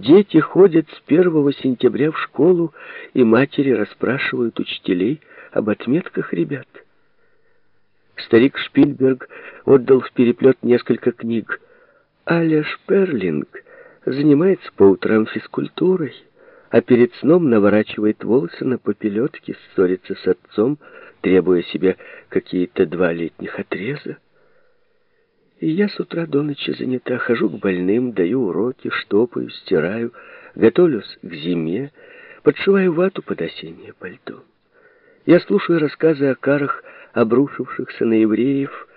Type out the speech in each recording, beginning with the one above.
Дети ходят с 1 сентября в школу, и матери расспрашивают учителей об отметках ребят. Старик Шпильберг отдал в переплет несколько книг. Аля Шперлинг занимается по утрам физкультурой, а перед сном наворачивает волосы на попелетке, ссорится с отцом, требуя себе какие-то два летних отреза. И я с утра до ночи занята, хожу к больным, даю уроки, штопаю, стираю, готовлюсь к зиме, подшиваю вату под осеннее пальто. Я слушаю рассказы о карах, обрушившихся на евреев,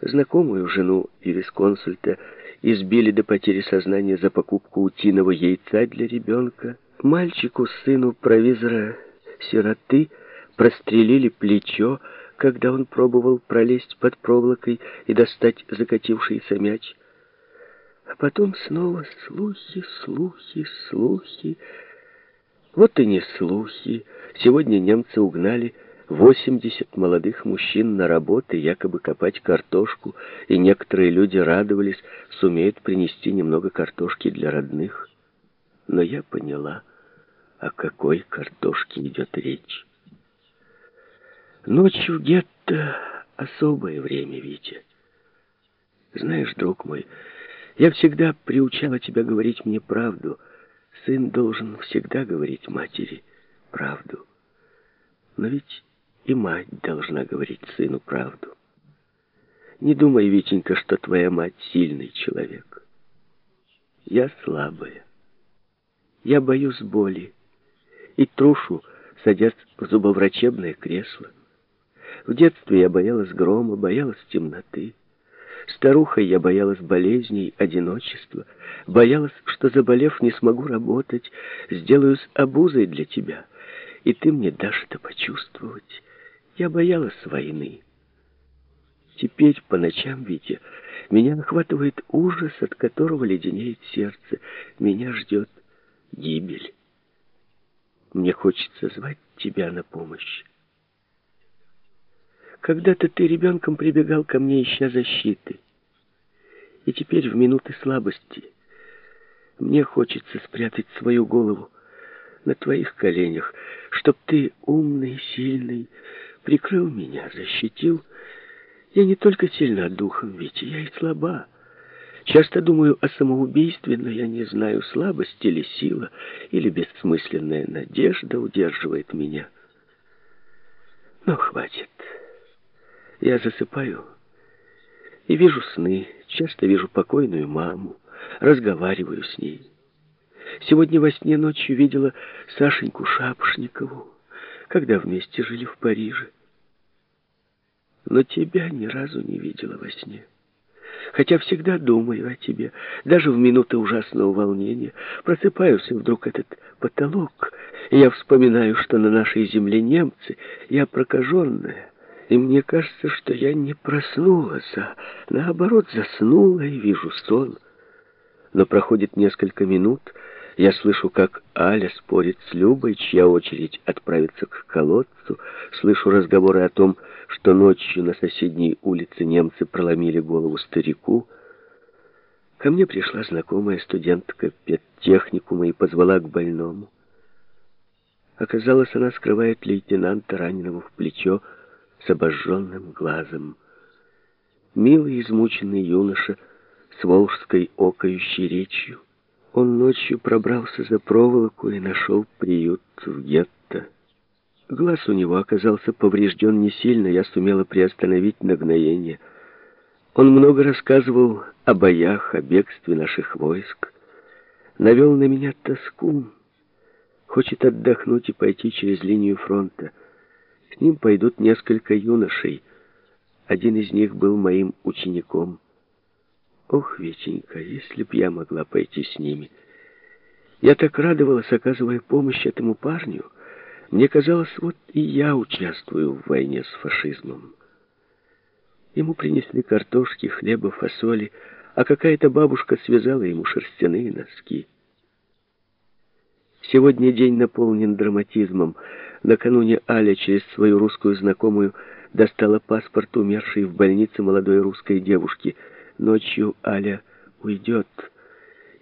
знакомую жену юрисконсульта избили до потери сознания за покупку утиного яйца для ребенка, мальчику, сыну провизора сироты, прострелили плечо, когда он пробовал пролезть под проволокой и достать закатившийся мяч. А потом снова слухи, слухи, слухи. Вот и не слухи. Сегодня немцы угнали 80 молодых мужчин на работы, якобы копать картошку, и некоторые люди радовались, сумеют принести немного картошки для родных. Но я поняла, о какой картошке идет речь. Ночью гетто — особое время, Витя. Знаешь, друг мой, я всегда приучала тебя говорить мне правду. Сын должен всегда говорить матери правду. Но ведь и мать должна говорить сыну правду. Не думай, Витенька, что твоя мать сильный человек. Я слабая. Я боюсь боли и трушу, садясь в зубоврачебное кресло. В детстве я боялась грома, боялась темноты. Старухой я боялась болезней, одиночества, боялась, что, заболев, не смогу работать, сделаюсь обузой для тебя, и ты мне дашь это почувствовать. Я боялась войны. Теперь по ночам, Витя, меня охватывает ужас, от которого леденеет сердце. Меня ждет гибель. Мне хочется звать тебя на помощь. Когда-то ты ребенком прибегал ко мне, ища защиты. И теперь в минуты слабости мне хочется спрятать свою голову на твоих коленях, чтоб ты, умный, сильный, прикрыл меня, защитил. Я не только сильна духом, ведь я и слаба. Часто думаю о самоубийстве, но я не знаю, слабость или сила, или бессмысленная надежда удерживает меня. Но хватит. Я засыпаю и вижу сны, часто вижу покойную маму, разговариваю с ней. Сегодня во сне ночью видела Сашеньку Шапошникову, когда вместе жили в Париже. Но тебя ни разу не видела во сне. Хотя всегда думаю о тебе, даже в минуты ужасного волнения. Просыпаюсь, и вдруг этот потолок, и я вспоминаю, что на нашей земле немцы, я прокаженная, и мне кажется, что я не проснулась, а наоборот заснула и вижу сон. Но проходит несколько минут, я слышу, как Аля спорит с Любой, чья очередь отправиться к колодцу, слышу разговоры о том, что ночью на соседней улице немцы проломили голову старику. Ко мне пришла знакомая студентка педтехникума и позвала к больному. Оказалось, она скрывает лейтенанта, раненого в плечо, с обожженным глазом. Милый измученный юноша с волжской окающей речью. Он ночью пробрался за проволоку и нашел приют в гетто. Глаз у него оказался поврежден не сильно, я сумела приостановить нагноение. Он много рассказывал о боях, о бегстве наших войск. Навел на меня тоску. Хочет отдохнуть и пойти через линию фронта. С ним пойдут несколько юношей. Один из них был моим учеником. Ох, Витенька, если б я могла пойти с ними. Я так радовалась, оказывая помощь этому парню. Мне казалось, вот и я участвую в войне с фашизмом. Ему принесли картошки, хлеба, фасоли, а какая-то бабушка связала ему шерстяные носки. Сегодня день наполнен драматизмом. Накануне Аля через свою русскую знакомую достала паспорт умершей в больнице молодой русской девушки. Ночью Аля уйдет,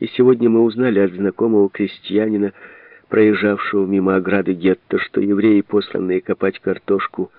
И сегодня мы узнали от знакомого крестьянина, проезжавшего мимо ограды гетто, что евреи, посланные копать картошку,